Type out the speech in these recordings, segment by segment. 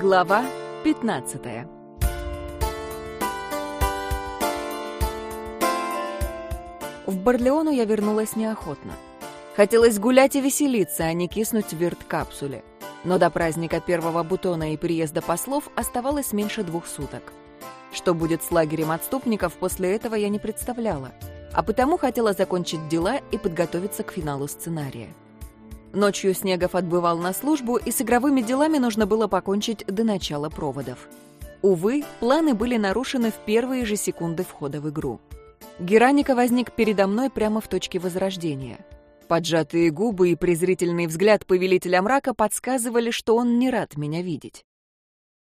Глава 15 В Барлеону я вернулась неохотно. Хотелось гулять и веселиться, а не киснуть в вирт-капсуле. Но до праздника первого бутона и приезда послов оставалось меньше двух суток. Что будет с лагерем отступников после этого я не представляла, а потому хотела закончить дела и подготовиться к финалу сценария. Ночью Снегов отбывал на службу, и с игровыми делами нужно было покончить до начала проводов. Увы, планы были нарушены в первые же секунды входа в игру. Гераника возник передо мной прямо в точке возрождения. Поджатые губы и презрительный взгляд повелителя мрака подсказывали, что он не рад меня видеть.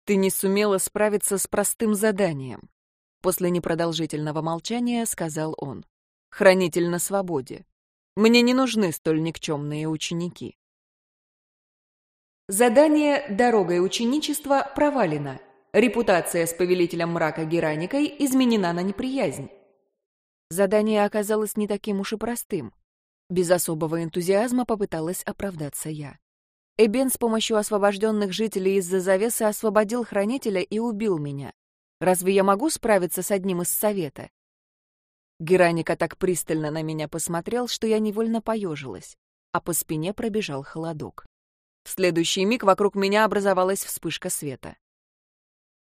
«Ты не сумела справиться с простым заданием», — после непродолжительного молчания сказал он. «Хранитель на свободе. Мне не нужны столь никчемные ученики. Задание «Дорогой ученичества» провалено. Репутация с повелителем мрака Гераникой изменена на неприязнь. Задание оказалось не таким уж и простым. Без особого энтузиазма попыталась оправдаться я. Эбен с помощью освобожденных жителей из-за завесы освободил хранителя и убил меня. Разве я могу справиться с одним из совета? Гераника так пристально на меня посмотрел, что я невольно поежилась, а по спине пробежал холодок. В следующий миг вокруг меня образовалась вспышка света.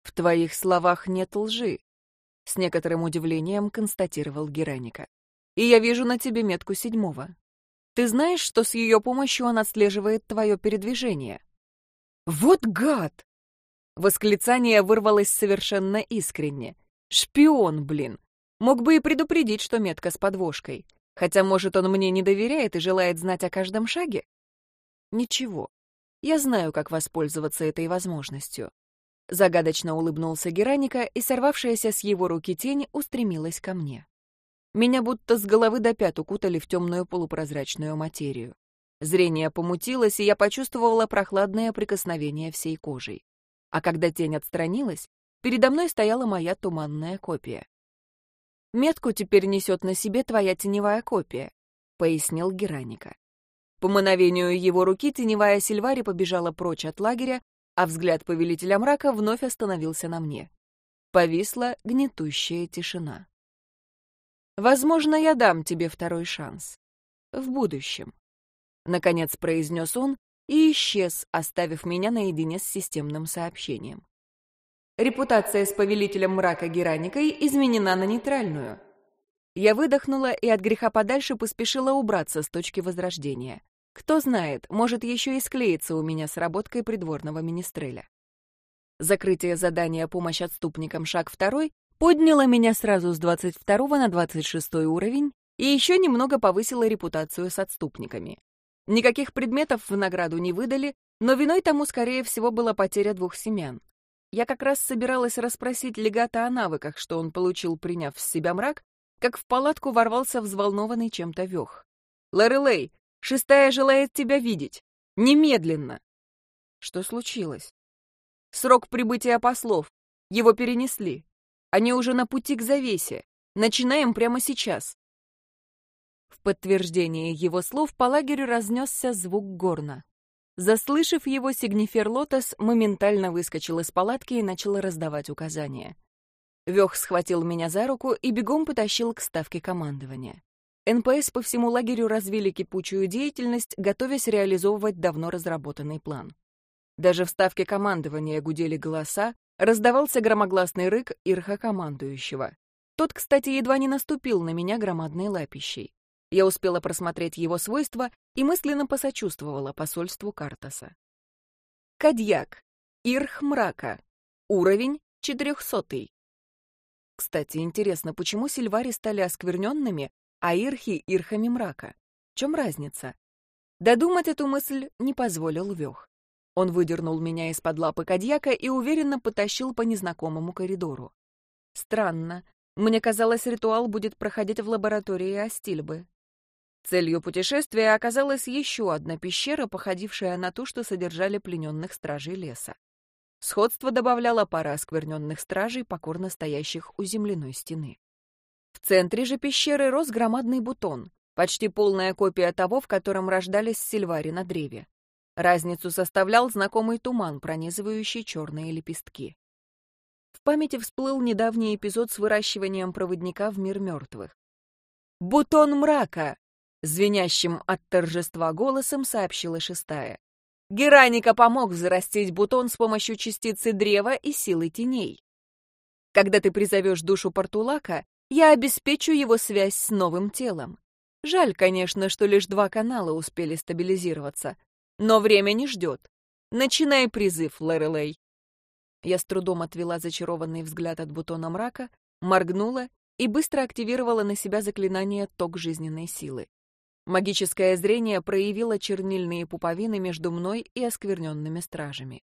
«В твоих словах нет лжи», — с некоторым удивлением констатировал Гераника. «И я вижу на тебе метку седьмого. Ты знаешь, что с ее помощью он отслеживает твое передвижение?» «Вот гад!» Восклицание вырвалось совершенно искренне. «Шпион, блин! Мог бы и предупредить, что метка с подвошкой. Хотя, может, он мне не доверяет и желает знать о каждом шаге? Ничего. Я знаю, как воспользоваться этой возможностью. Загадочно улыбнулся Гераника, и сорвавшаяся с его руки тень устремилась ко мне. Меня будто с головы до пят укутали в темную полупрозрачную материю. Зрение помутилось, и я почувствовала прохладное прикосновение всей кожей. А когда тень отстранилась, передо мной стояла моя туманная копия. Метку теперь несет на себе твоя теневая копия», — пояснил Гераника. По мановению его руки теневая Сильвари побежала прочь от лагеря, а взгляд повелителя мрака вновь остановился на мне. Повисла гнетущая тишина. «Возможно, я дам тебе второй шанс. В будущем», — наконец произнес он и исчез, оставив меня наедине с системным сообщением. Репутация с повелителем мрака Гераникой изменена на нейтральную. Я выдохнула и от греха подальше поспешила убраться с точки возрождения. Кто знает, может еще и склеится у меня с работкой придворного министреля. Закрытие задания «Помощь отступникам. Шаг второй» подняло меня сразу с 22 на 26 уровень и еще немного повысило репутацию с отступниками. Никаких предметов в награду не выдали, но виной тому, скорее всего, была потеря двух семян. Я как раз собиралась расспросить легата о навыках, что он получил, приняв в себя мрак, как в палатку ворвался взволнованный чем-то вёх. «Лорелей, шестая желает тебя видеть! Немедленно!» Что случилось? Срок прибытия послов. Его перенесли. Они уже на пути к завесе. Начинаем прямо сейчас. В подтверждение его слов по лагерю разнесся звук горна. Заслышав его, Сигнифер Лотос моментально выскочил из палатки и начал раздавать указания. Вёх схватил меня за руку и бегом потащил к ставке командования. НПС по всему лагерю развили кипучую деятельность, готовясь реализовывать давно разработанный план. Даже в ставке командования гудели голоса, раздавался громогласный рык ирха командующего. Тот, кстати, едва не наступил на меня громадной лапищей. Я успела просмотреть его свойства и мысленно посочувствовала посольству Картаса. Кадьяк. Ирх мрака. Уровень 400. Кстати, интересно, почему Сильвари стали оскверненными, а Ирхи — Ирхами мрака? В чем разница? Додумать эту мысль не позволил Вёх. Он выдернул меня из-под лапы Кадьяка и уверенно потащил по незнакомому коридору. Странно. Мне казалось, ритуал будет проходить в лаборатории Астильбы. Целью путешествия оказалась еще одна пещера, походившая на ту, что содержали плененных стражей леса. Сходство добавляла пара оскверненных стражей, покорно стоящих у земляной стены. В центре же пещеры рос громадный бутон, почти полная копия того, в котором рождались сильвари на древе. Разницу составлял знакомый туман, пронизывающий черные лепестки. В памяти всплыл недавний эпизод с выращиванием проводника в мир мертвых. «Бутон мрака!» — звенящим от торжества голосом сообщила шестая. Гераника помог взрастить бутон с помощью частицы древа и силы теней. Когда ты призовешь душу Портулака, я обеспечу его связь с новым телом. Жаль, конечно, что лишь два канала успели стабилизироваться, но время не ждет. Начинай призыв, Лорелей. Я с трудом отвела зачарованный взгляд от бутона мрака, моргнула и быстро активировала на себя заклинание «Ток жизненной силы». Магическое зрение проявило чернильные пуповины между мной и оскверненными стражами.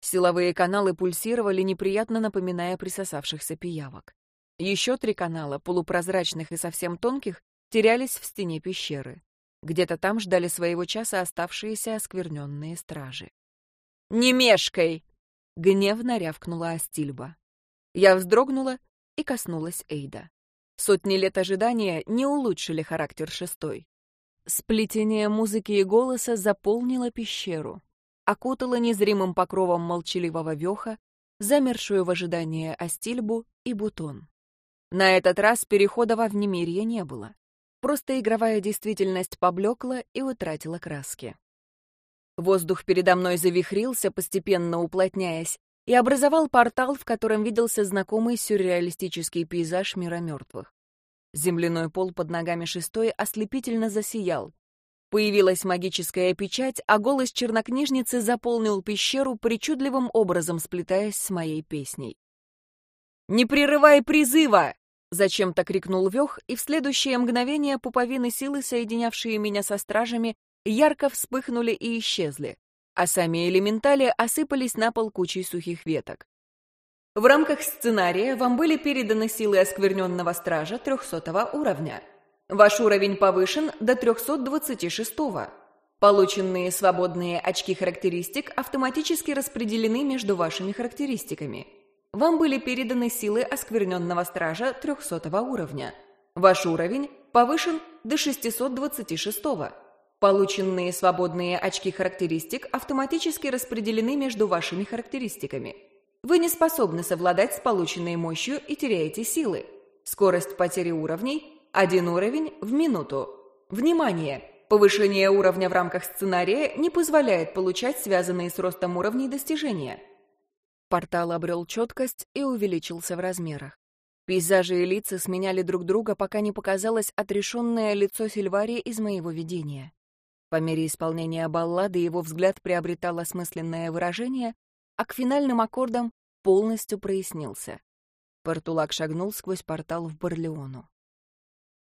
Силовые каналы пульсировали, неприятно напоминая присосавшихся пиявок. Еще три канала, полупрозрачных и совсем тонких, терялись в стене пещеры. Где-то там ждали своего часа оставшиеся оскверненные стражи. «Не мешкай!» — гневно рявкнула Астильба. Я вздрогнула и коснулась Эйда. Сотни лет ожидания не улучшили характер шестой. Сплетение музыки и голоса заполнило пещеру, окутало незримым покровом молчаливого веха, замершую в ожидании Астильбу и Бутон. На этот раз перехода во внемирье не было. Просто игровая действительность поблекла и утратила краски. Воздух передо мной завихрился, постепенно уплотняясь, и образовал портал, в котором виделся знакомый сюрреалистический пейзаж мира мертвых. Земляной пол под ногами шестой ослепительно засиял. Появилась магическая печать, а голос чернокнижницы заполнил пещеру причудливым образом, сплетаясь с моей песней. «Не прерывай призыва!» Зачем-то крикнул Вёх, и в следующее мгновение пуповины силы, соединявшие меня со стражами, ярко вспыхнули и исчезли, а сами элементали осыпались на пол кучей сухих веток. В рамках сценария вам были переданы силы оскверненного стража 300 уровня. Ваш уровень повышен до 326. -го. Полученные свободные очки характеристик автоматически распределены между вашими характеристиками – вам были переданы силы оскверненного стража 300 уровня. Ваш уровень повышен до 626. -го. Полученные свободные очки характеристик автоматически распределены между вашими характеристиками. Вы не способны совладать с полученной мощью и теряете силы. Скорость потери уровней – один уровень в минуту. Внимание! Повышение уровня в рамках сценария не позволяет получать связанные с ростом уровней достижения – Портал обрел четкость и увеличился в размерах. Пейзажи и лица сменяли друг друга, пока не показалось отрешенное лицо Сильварии из моего видения. По мере исполнения баллады его взгляд приобретал осмысленное выражение, а к финальным аккордам полностью прояснился. Портулак шагнул сквозь портал в Барлеону.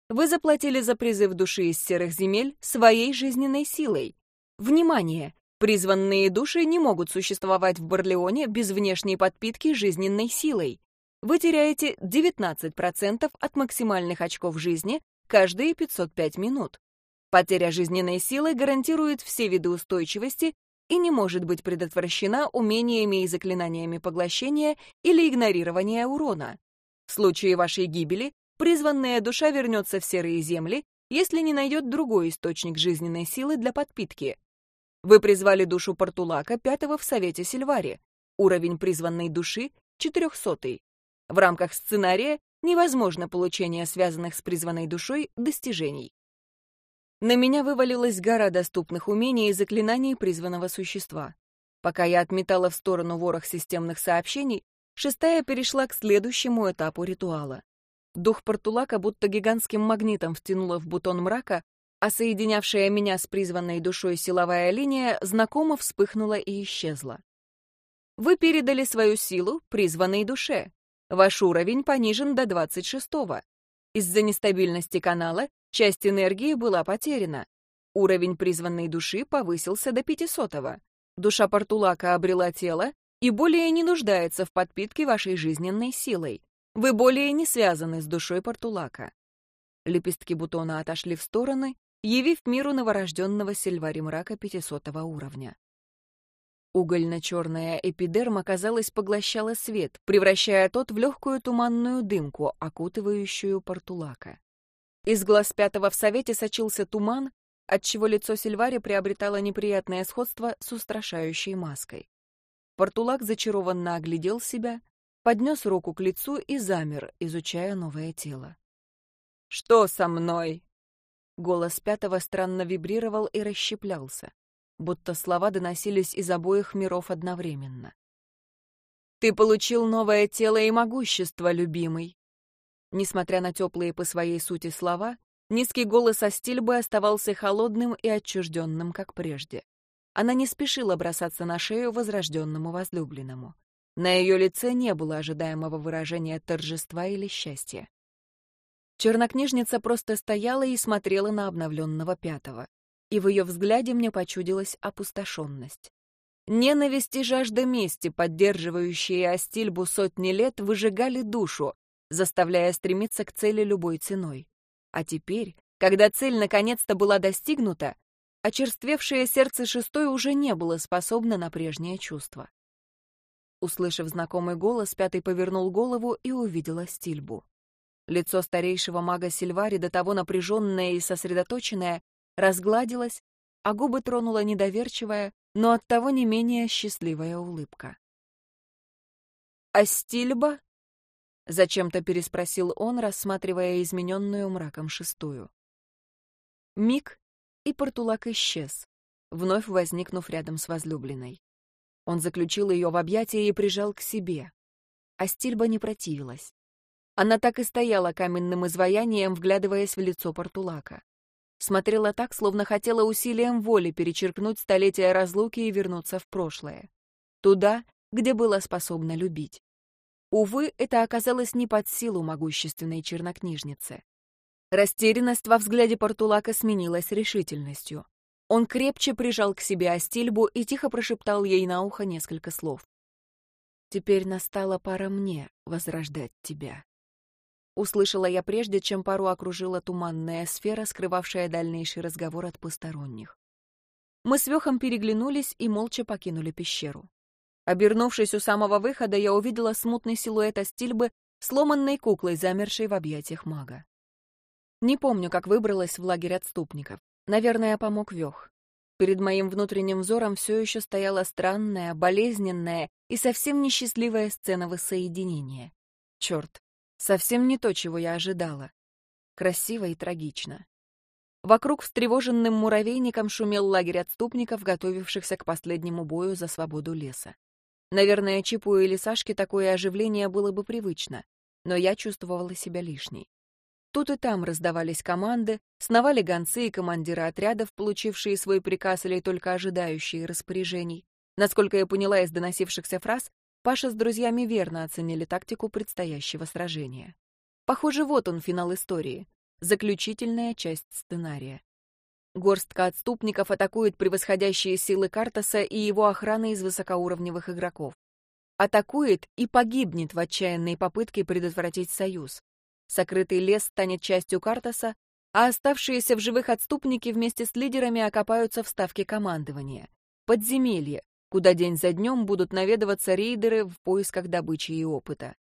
«Вы заплатили за призыв души из серых земель своей жизненной силой. Внимание! Призванные души не могут существовать в Барлеоне без внешней подпитки жизненной силой. Вы теряете 19% от максимальных очков жизни каждые 505 минут. Потеря жизненной силы гарантирует все виды устойчивости и не может быть предотвращена умениями и заклинаниями поглощения или игнорирования урона. В случае вашей гибели призванная душа вернется в серые земли, если не найдет другой источник жизненной силы для подпитки. Вы призвали душу Портулака, пятого в Совете Сильвари. Уровень призванной души — четырехсотый. В рамках сценария невозможно получение связанных с призванной душой достижений. На меня вывалилась гора доступных умений и заклинаний призванного существа. Пока я отметала в сторону ворох системных сообщений, шестая перешла к следующему этапу ритуала. Дух Портулака будто гигантским магнитом втянула в бутон мрака, а соединявшая меня с призванной душой силовая линия знакомо вспыхнула и исчезла. Вы передали свою силу призванной душе. Ваш уровень понижен до 26-го. Из-за нестабильности канала часть энергии была потеряна. Уровень призванной души повысился до 500-го. Душа Портулака обрела тело и более не нуждается в подпитке вашей жизненной силой. Вы более не связаны с душой Портулака. Лепестки бутона отошли в стороны, явив миру новорожденного Сильвари мрака 500 уровня. Угольно-черная эпидерма, казалось, поглощала свет, превращая тот в легкую туманную дымку, окутывающую портулака. Из глаз пятого в совете сочился туман, отчего лицо Сильвари приобретало неприятное сходство с устрашающей маской. Портулак зачарованно оглядел себя, поднес руку к лицу и замер, изучая новое тело. «Что со мной?» Голос пятого странно вибрировал и расщеплялся, будто слова доносились из обоих миров одновременно. «Ты получил новое тело и могущество, любимый!» Несмотря на теплые по своей сути слова, низкий голос Астильбы оставался холодным и отчужденным, как прежде. Она не спешила бросаться на шею возрожденному возлюбленному. На ее лице не было ожидаемого выражения торжества или счастья. Чернокнижница просто стояла и смотрела на обновленного пятого, и в ее взгляде мне почудилась опустошенность. Ненависть и жажда мести, поддерживающие Астильбу сотни лет, выжигали душу, заставляя стремиться к цели любой ценой. А теперь, когда цель наконец-то была достигнута, очерствевшее сердце шестой уже не было способно на прежнее чувство. Услышав знакомый голос, пятый повернул голову и увидела Стильбу. Лицо старейшего мага Сильвари, до того напряженное и сосредоточенное, разгладилось, а губы тронула недоверчивая, но оттого не менее счастливая улыбка. «А Стильба?» — зачем-то переспросил он, рассматривая измененную мраком шестую. Миг, и Портулак исчез, вновь возникнув рядом с возлюбленной. Он заключил ее в объятия и прижал к себе. А Стильба не противилась. Она так и стояла каменным изваянием, вглядываясь в лицо Портулака. Смотрела так, словно хотела усилием воли перечеркнуть столетия разлуки и вернуться в прошлое. Туда, где была способна любить. Увы, это оказалось не под силу могущественной чернокнижницы. Растерянность во взгляде Портулака сменилась решительностью. Он крепче прижал к себе Астильбу и тихо прошептал ей на ухо несколько слов. «Теперь настала пора мне возрождать тебя». Услышала я прежде, чем пару окружила туманная сфера, скрывавшая дальнейший разговор от посторонних. Мы с Вехом переглянулись и молча покинули пещеру. Обернувшись у самого выхода, я увидела смутный силуэт Астильбы, сломанной куклой, замершей в объятиях мага. Не помню, как выбралась в лагерь отступников. Наверное, помог Вёх. Перед моим внутренним взором все еще стояла странная, болезненная и совсем несчастливая сцена воссоединения. Черт, совсем не то, чего я ожидала. Красиво и трагично. Вокруг встревоженным муравейником шумел лагерь отступников, готовившихся к последнему бою за свободу леса. Наверное, Чипу или Сашке такое оживление было бы привычно, но я чувствовала себя лишней. Тут и там раздавались команды, сновали гонцы и командиры отрядов, получившие свой приказ или только ожидающие распоряжений. Насколько я поняла из доносившихся фраз, Паша с друзьями верно оценили тактику предстоящего сражения. Похоже, вот он финал истории, заключительная часть сценария. Горстка отступников атакует превосходящие силы Картаса и его охраны из высокоуровневых игроков. Атакует и погибнет в отчаянной попытке предотвратить союз. Сокрытый лес станет частью Картаса, а оставшиеся в живых отступники вместе с лидерами окопаются в ставке командования. Подземелье, куда день за днем будут наведываться рейдеры в поисках добычи и опыта.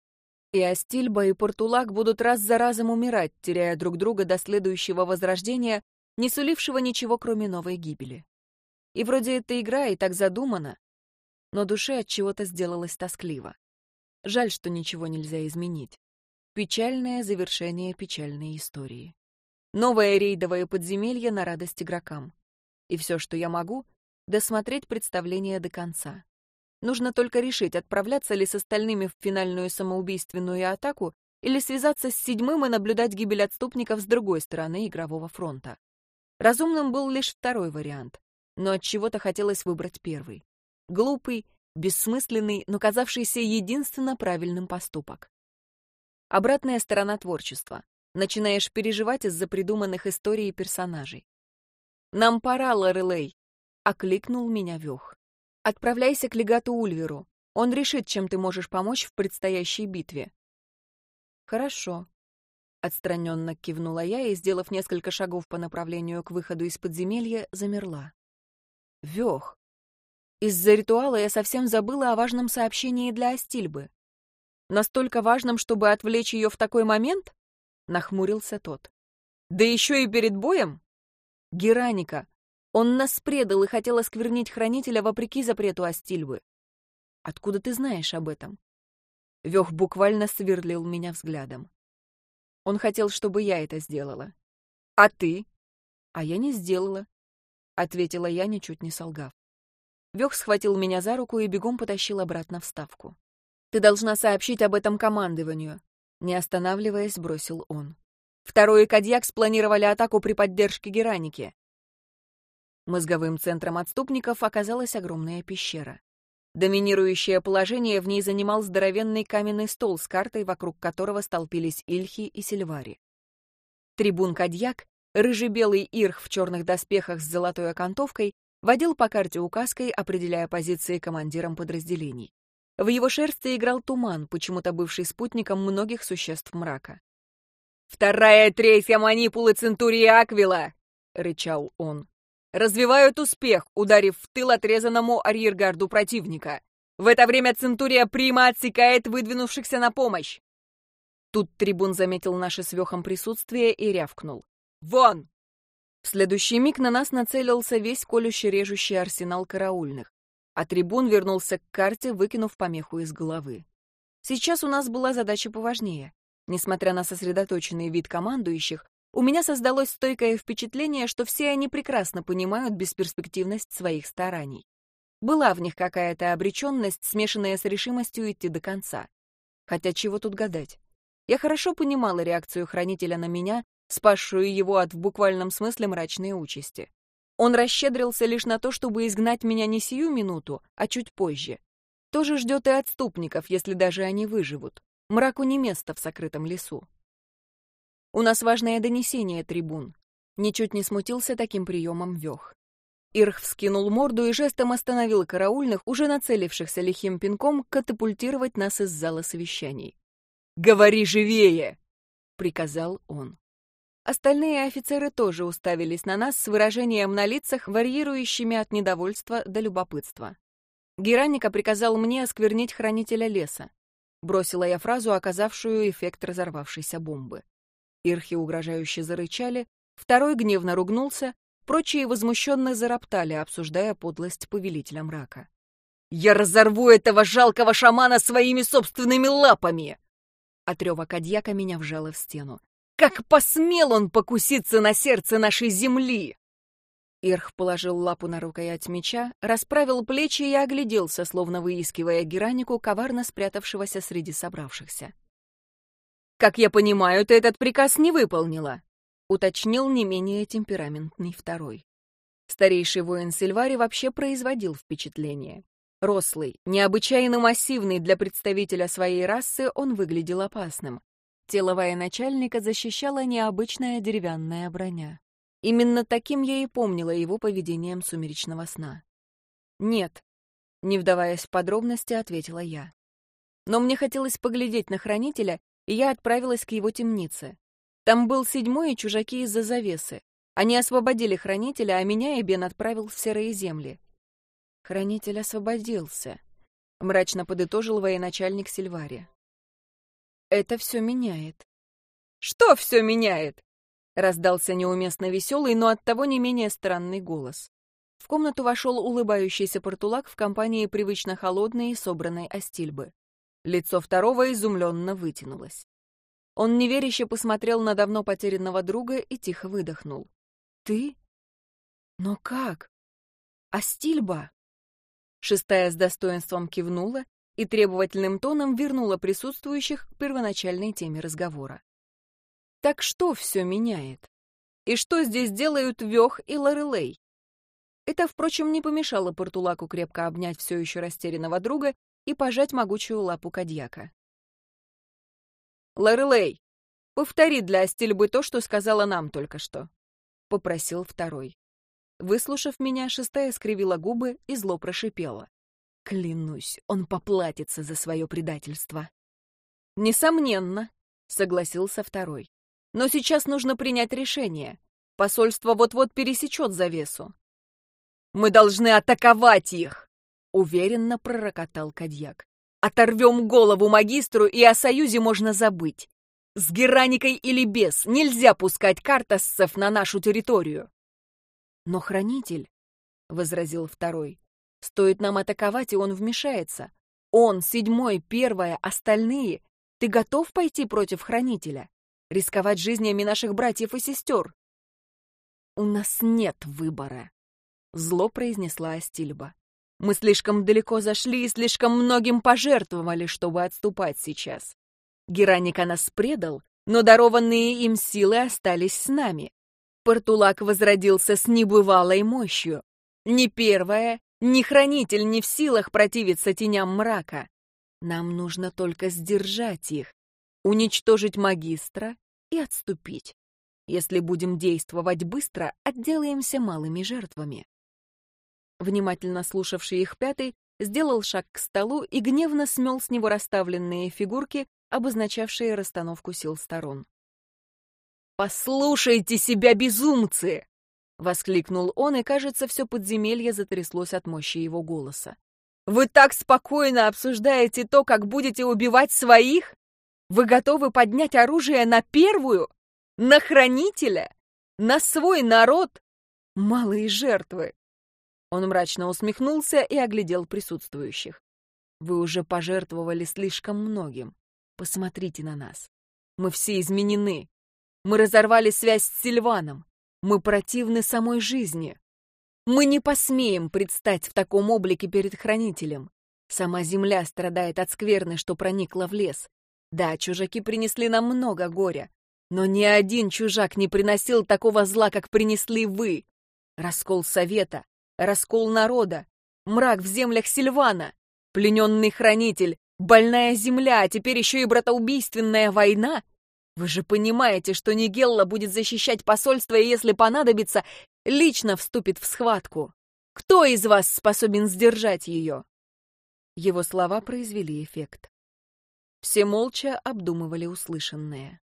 И Астильба, и Портулак будут раз за разом умирать, теряя друг друга до следующего возрождения, не сулившего ничего, кроме новой гибели. И вроде эта игра и так задумана, но душе от чего-то сделалось тоскливо. Жаль, что ничего нельзя изменить. Печальное завершение печальной истории. Новое рейдовое подземелье на радость игрокам. И все, что я могу, досмотреть представление до конца. Нужно только решить, отправляться ли с остальными в финальную самоубийственную атаку или связаться с седьмым и наблюдать гибель отступников с другой стороны игрового фронта. Разумным был лишь второй вариант, но от чего-то хотелось выбрать первый. Глупый, бессмысленный, но казавшийся единственно правильным поступок. Обратная сторона творчества. Начинаешь переживать из-за придуманных историй и персонажей. «Нам пора, Лорелей!» — окликнул меня Вёх. «Отправляйся к легату Ульверу. Он решит, чем ты можешь помочь в предстоящей битве». «Хорошо», — отстраненно кивнула я и, сделав несколько шагов по направлению к выходу из подземелья, замерла. Вёх. Из-за ритуала я совсем забыла о важном сообщении для Астильбы. Настолько важным, чтобы отвлечь ее в такой момент? Нахмурился тот. Да еще и перед боем? Гераника. Он нас предал и хотел осквернить хранителя вопреки запрету Астильвы. Откуда ты знаешь об этом? Вёх буквально сверлил меня взглядом. Он хотел, чтобы я это сделала. А ты? А я не сделала, ответила я, ничуть не солгав. Вёх схватил меня за руку и бегом потащил обратно в ставку. Ты должна сообщить об этом командованию, не останавливаясь, бросил он. Второй и Кадьяк спланировали атаку при поддержке Гераники. Мозговым центром отступников оказалась огромная пещера. Доминирующее положение в ней занимал здоровенный каменный стол с картой, вокруг которого столпились Ильхи и Сильвари. Трибун Кадьяк, рыжебелый ирх в черных доспехах с золотой окантовкой, водил по карте указкой, определяя позиции командирам подразделений. В его шерсти играл туман, почему-то бывший спутником многих существ мрака. «Вторая третья манипулы Центурии Аквила!» — рычал он. «Развивают успех, ударив в тыл отрезанному арьергарду противника. В это время Центурия Прима отсекает выдвинувшихся на помощь!» Тут трибун заметил наше с Вехом присутствие и рявкнул. «Вон!» В следующий миг на нас нацелился весь колюще-режущий арсенал караульных, а трибун вернулся к карте, выкинув помеху из головы. Сейчас у нас была задача поважнее. Несмотря на сосредоточенный вид командующих, у меня создалось стойкое впечатление, что все они прекрасно понимают бесперспективность своих стараний. Была в них какая-то обреченность, смешанная с решимостью идти до конца. Хотя чего тут гадать? Я хорошо понимала реакцию хранителя на меня, спасшую его от в буквальном смысле мрачной участи. Он расщедрился лишь на то, чтобы изгнать меня не сию минуту, а чуть позже. Тоже ждет и отступников, если даже они выживут. Мраку не место в сокрытом лесу. У нас важное донесение, трибун. Ничуть не смутился таким приемом Вёх. Ирх вскинул морду и жестом остановил караульных, уже нацелившихся лихим пинком, катапультировать нас из зала совещаний. «Говори живее!» — приказал он. Остальные офицеры тоже уставились на нас с выражением на лицах, варьирующими от недовольства до любопытства. Гераника приказал мне осквернить хранителя леса. Бросила я фразу, оказавшую эффект разорвавшейся бомбы. Ирхи угрожающе зарычали, второй гневно ругнулся, прочие возмущенно зароптали, обсуждая подлость повелителя мрака. «Я разорву этого жалкого шамана своими собственными лапами!» От рева Кадьяка меня вжало в стену. «Как посмел он покуситься на сердце нашей земли!» Ирх положил лапу на рукоять меча, расправил плечи и огляделся, словно выискивая Геранику, коварно спрятавшегося среди собравшихся. «Как я понимаю, ты этот приказ не выполнила», — уточнил не менее темпераментный второй. Старейший воин Сильвари вообще производил впечатление. Рослый, необычайно массивный для представителя своей расы, он выглядел опасным. Тело военачальника защищала необычная деревянная броня. Именно таким я и помнила его поведением сумеречного сна. «Нет», — не вдаваясь в подробности, ответила я. Но мне хотелось поглядеть на хранителя, и я отправилась к его темнице. Там был седьмой и чужаки из-за завесы. Они освободили хранителя, а меня и Бен отправил в серые земли. Хранитель освободился, — мрачно подытожил военачальник Сильвари. Это все меняет. Что все меняет? Раздался неуместно веселый, но оттого не менее странный голос. В комнату вошел улыбающийся портулак в компании привычно холодной и собранной Астильбы. Лицо второго изумленно вытянулось. Он неверяще посмотрел на давно потерянного друга и тихо выдохнул. «Ты? Но как? Астильба?» Шестая с достоинством кивнула и требовательным тоном вернула присутствующих к первоначальной теме разговора. Так что все меняет? И что здесь делают Вёх и Лорелей? Это, впрочем, не помешало Портулаку крепко обнять все еще растерянного друга и пожать могучую лапу Кадьяка. «Лорелей, повтори для Астильбы то, что сказала нам только что», — попросил второй. Выслушав меня, шестая скривила губы и зло прошипела. «Клянусь, он поплатится за свое предательство». «Несомненно», — согласился второй. Но сейчас нужно принять решение. Посольство вот-вот пересечет завесу. «Мы должны атаковать их!» — уверенно пророкотал Кадьяк. «Оторвем голову магистру, и о союзе можно забыть. С Гераникой или без нельзя пускать картассов на нашу территорию. Но хранитель, — возразил второй, — стоит нам атаковать, и он вмешается. Он, седьмой, первая, остальные. Ты готов пойти против хранителя? Рисковать жизнями наших братьев и сестер? У нас нет выбора, — зло произнесла Астильба. Мы слишком далеко зашли и слишком многим пожертвовали, чтобы отступать сейчас. Гераника нас предал, но дарованные им силы остались с нами. Портулак возродился с небывалой мощью. Ни первая, ни хранитель не в силах противиться теням мрака. Нам нужно только сдержать их, уничтожить магистра и отступить. Если будем действовать быстро, отделаемся малыми жертвами. Внимательно слушавший их пятый сделал шаг к столу и гневно смел с него расставленные фигурки, обозначавшие расстановку сил сторон. «Послушайте себя, безумцы!» — воскликнул он, и, кажется, все подземелье затряслось от мощи его голоса. «Вы так спокойно обсуждаете то, как будете убивать своих? Вы готовы поднять оружие на первую? На хранителя? На свой народ? Малые жертвы!» Он мрачно усмехнулся и оглядел присутствующих. «Вы уже пожертвовали слишком многим. Посмотрите на нас. Мы все изменены. Мы разорвали связь с Сильваном. Мы противны самой жизни. Мы не посмеем предстать в таком облике перед Хранителем. Сама земля страдает от скверны, что проникла в лес. Да, чужаки принесли нам много горя. Но ни один чужак не приносил такого зла, как принесли вы. Раскол совета, раскол народа, мрак в землях Сильвана, плененный хранитель, Больная земля, а теперь еще и братоубийственная война? Вы же понимаете, что Нигелла будет защищать посольство и, если понадобится, лично вступит в схватку. Кто из вас способен сдержать ее?» Его слова произвели эффект. Все молча обдумывали услышанное.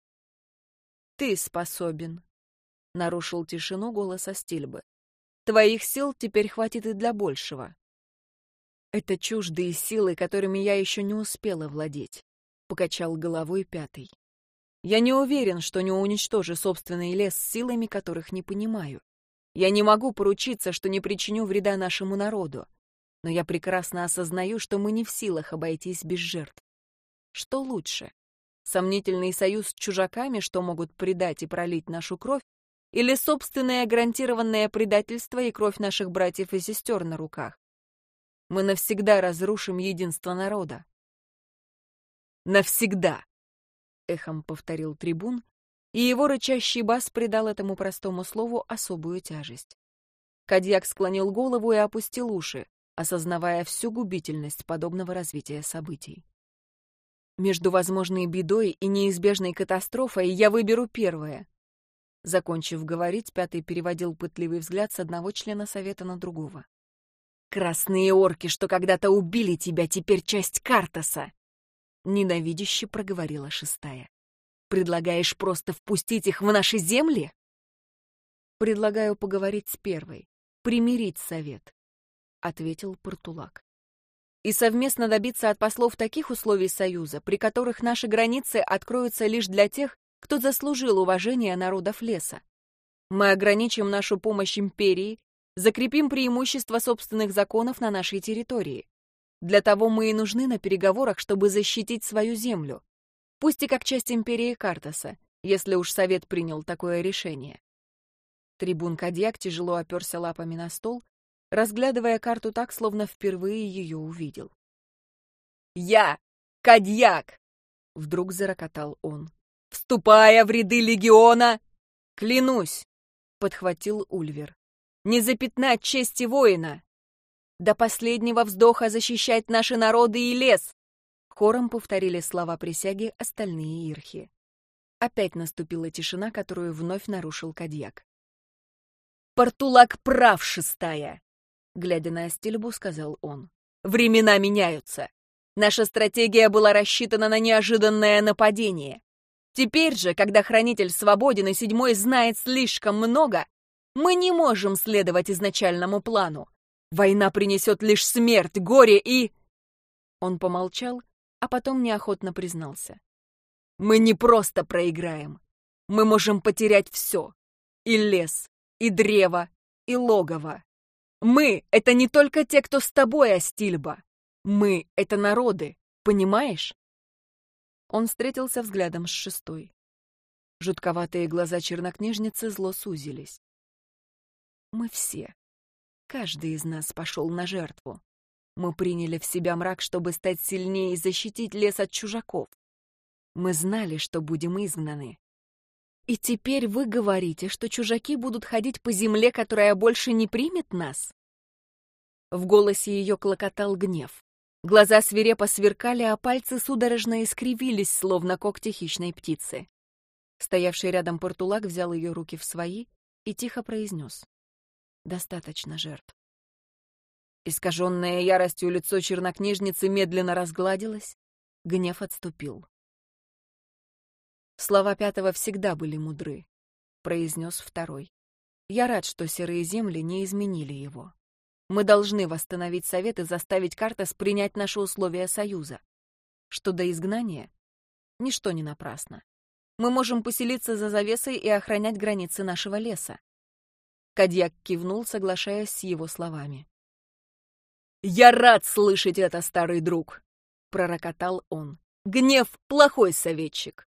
«Ты способен», — нарушил тишину голос Астильбы. «Твоих сил теперь хватит и для большего. Это чуждые силы, которыми я еще не успела владеть, покачал головой пятый. Я не уверен, что не уничтожу собственный лес силами, которых не понимаю. Я не могу поручиться, что не причиню вреда нашему народу. Но я прекрасно осознаю, что мы не в силах обойтись без жертв. Что лучше? Сомнительный союз с чужаками, что могут предать и пролить нашу кровь, или собственное гарантированное предательство и кровь наших братьев и сестер на руках? мы навсегда разрушим единство народа. «Навсегда!» — эхом повторил трибун, и его рычащий бас придал этому простому слову особую тяжесть. Кадьяк склонил голову и опустил уши, осознавая всю губительность подобного развития событий. Между возможной бедой и неизбежной катастрофой я выберу первое. Закончив говорить, пятый переводил пытливый взгляд с одного члена совета на другого. Красные орки, что когда-то убили тебя, теперь часть Картаса. Ненавидяще проговорила шестая. Предлагаешь просто впустить их в наши земли? Предлагаю поговорить с первой, примирить совет, ответил Портулак. И совместно добиться от послов таких условий союза, при которых наши границы откроются лишь для тех, кто заслужил уважения народов леса. Мы ограничим нашу помощь империи закрепим преимущество собственных законов на нашей территории. Для того мы и нужны на переговорах, чтобы защитить свою землю. Пусть и как часть империи Картаса, если уж Совет принял такое решение. Трибун Кадьяк тяжело оперся лапами на стол, разглядывая карту так, словно впервые ее увидел. «Я, Кадьяк!» — вдруг зарокотал он. «Вступая в ряды легиона, клянусь!» — подхватил Ульвер не запятнать чести воина. До последнего вздоха защищать наши народы и лес!» Хором повторили слова присяги остальные ирхи. Опять наступила тишина, которую вновь нарушил Кадьяк. «Портулак прав, шестая!» Глядя на Астильбу, сказал он. «Времена меняются. Наша стратегия была рассчитана на неожиданное нападение. Теперь же, когда Хранитель свободен и Седьмой знает слишком много, мы не можем следовать изначальному плану. Война принесет лишь смерть, горе и...» Он помолчал, а потом неохотно признался. «Мы не просто проиграем. Мы можем потерять все. И лес, и древо, и логово. Мы — это не только те, кто с тобой, Астильба. Мы — это народы, понимаешь? Он встретился взглядом с шестой. Жутковатые глаза чернокнижницы зло сузились. Мы все. Каждый из нас пошел на жертву. Мы приняли в себя мрак, чтобы стать сильнее и защитить лес от чужаков. Мы знали, что будем изгнаны. И теперь вы говорите, что чужаки будут ходить по земле, которая больше не примет нас? В голосе ее клокотал гнев. Глаза свирепо сверкали, а пальцы судорожно искривились, словно когти хищной птицы. Стоявший рядом портулак взял ее руки в свои и тихо произнес. «Достаточно жертв». Искаженное яростью лицо чернокнижницы медленно разгладилось, гнев отступил. «Слова пятого всегда были мудры», — произнес второй. «Я рад, что серые земли не изменили его. Мы должны восстановить Совет и заставить Картас принять наши условия Союза. Что до изгнания, ничто не напрасно. Мы можем поселиться за завесой и охранять границы нашего леса. Кадьяк кивнул, соглашаясь с его словами. «Я рад слышать это, старый друг!» — пророкотал он. «Гнев — плохой советчик!»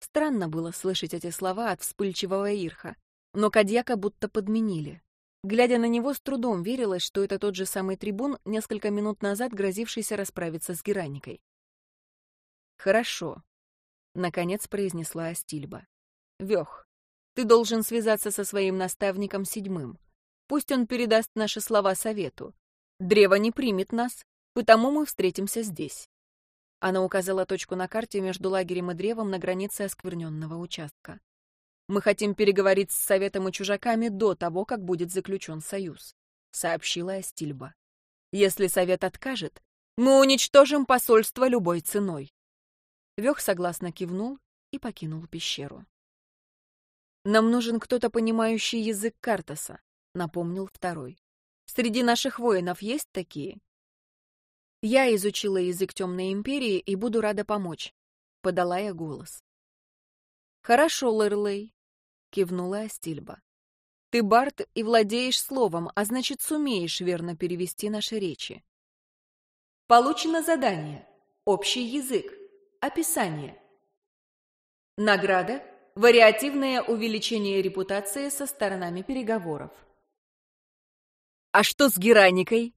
Странно было слышать эти слова от вспыльчивого Ирха, но Кадьяка будто подменили. Глядя на него, с трудом верилось, что это тот же самый трибун, несколько минут назад грозившийся расправиться с Гераникой. «Хорошо», — наконец произнесла Астильба. «Вёх, ты должен связаться со своим наставником седьмым. Пусть он передаст наши слова совету. Древо не примет нас, потому мы встретимся здесь». Она указала точку на карте между лагерем и древом на границе оскверненного участка. Мы хотим переговорить с Советом и чужаками до того, как будет заключен союз», — сообщила Астильба. «Если Совет откажет, мы уничтожим посольство любой ценой». Вех согласно кивнул и покинул пещеру. «Нам нужен кто-то, понимающий язык Картаса», — напомнил второй. «Среди наших воинов есть такие?» «Я изучила язык Темной Империи и буду рада помочь», — подала я голос. «Хорошо, Лэрлей, кивнула Астильба. Ты бард и владеешь словом, а значит, сумеешь верно перевести наши речи. Получено задание. Общий язык. Описание. Награда. Вариативное увеличение репутации со сторонами переговоров. «А что с Гераникой?»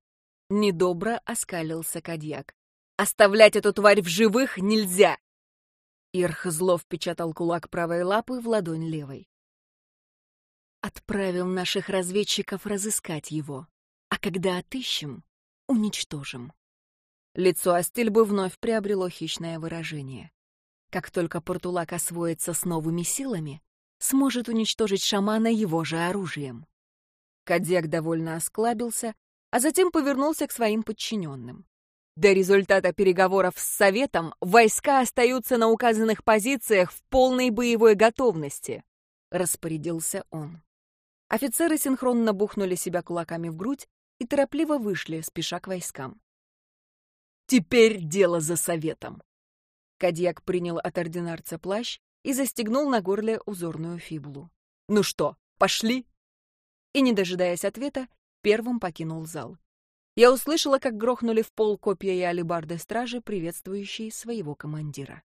Недобро оскалился Кадьяк. «Оставлять эту тварь в живых нельзя!» Ирх зло впечатал кулак правой лапы в ладонь левой. Отправил наших разведчиков разыскать его, а когда отыщем, уничтожим. Лицо Астильбы вновь приобрело хищное выражение. Как только Портулак освоится с новыми силами, сможет уничтожить шамана его же оружием. Кадек довольно осклабился, а затем повернулся к своим подчиненным. До результата переговоров с Советом войска остаются на указанных позициях в полной боевой готовности, распорядился он. Офицеры синхронно бухнули себя кулаками в грудь и торопливо вышли, спеша к войскам. «Теперь дело за советом!» Кадьяк принял от ординарца плащ и застегнул на горле узорную фибулу. «Ну что, пошли?» И, не дожидаясь ответа, первым покинул зал. Я услышала, как грохнули в пол копья и алебарды стражи, приветствующие своего командира.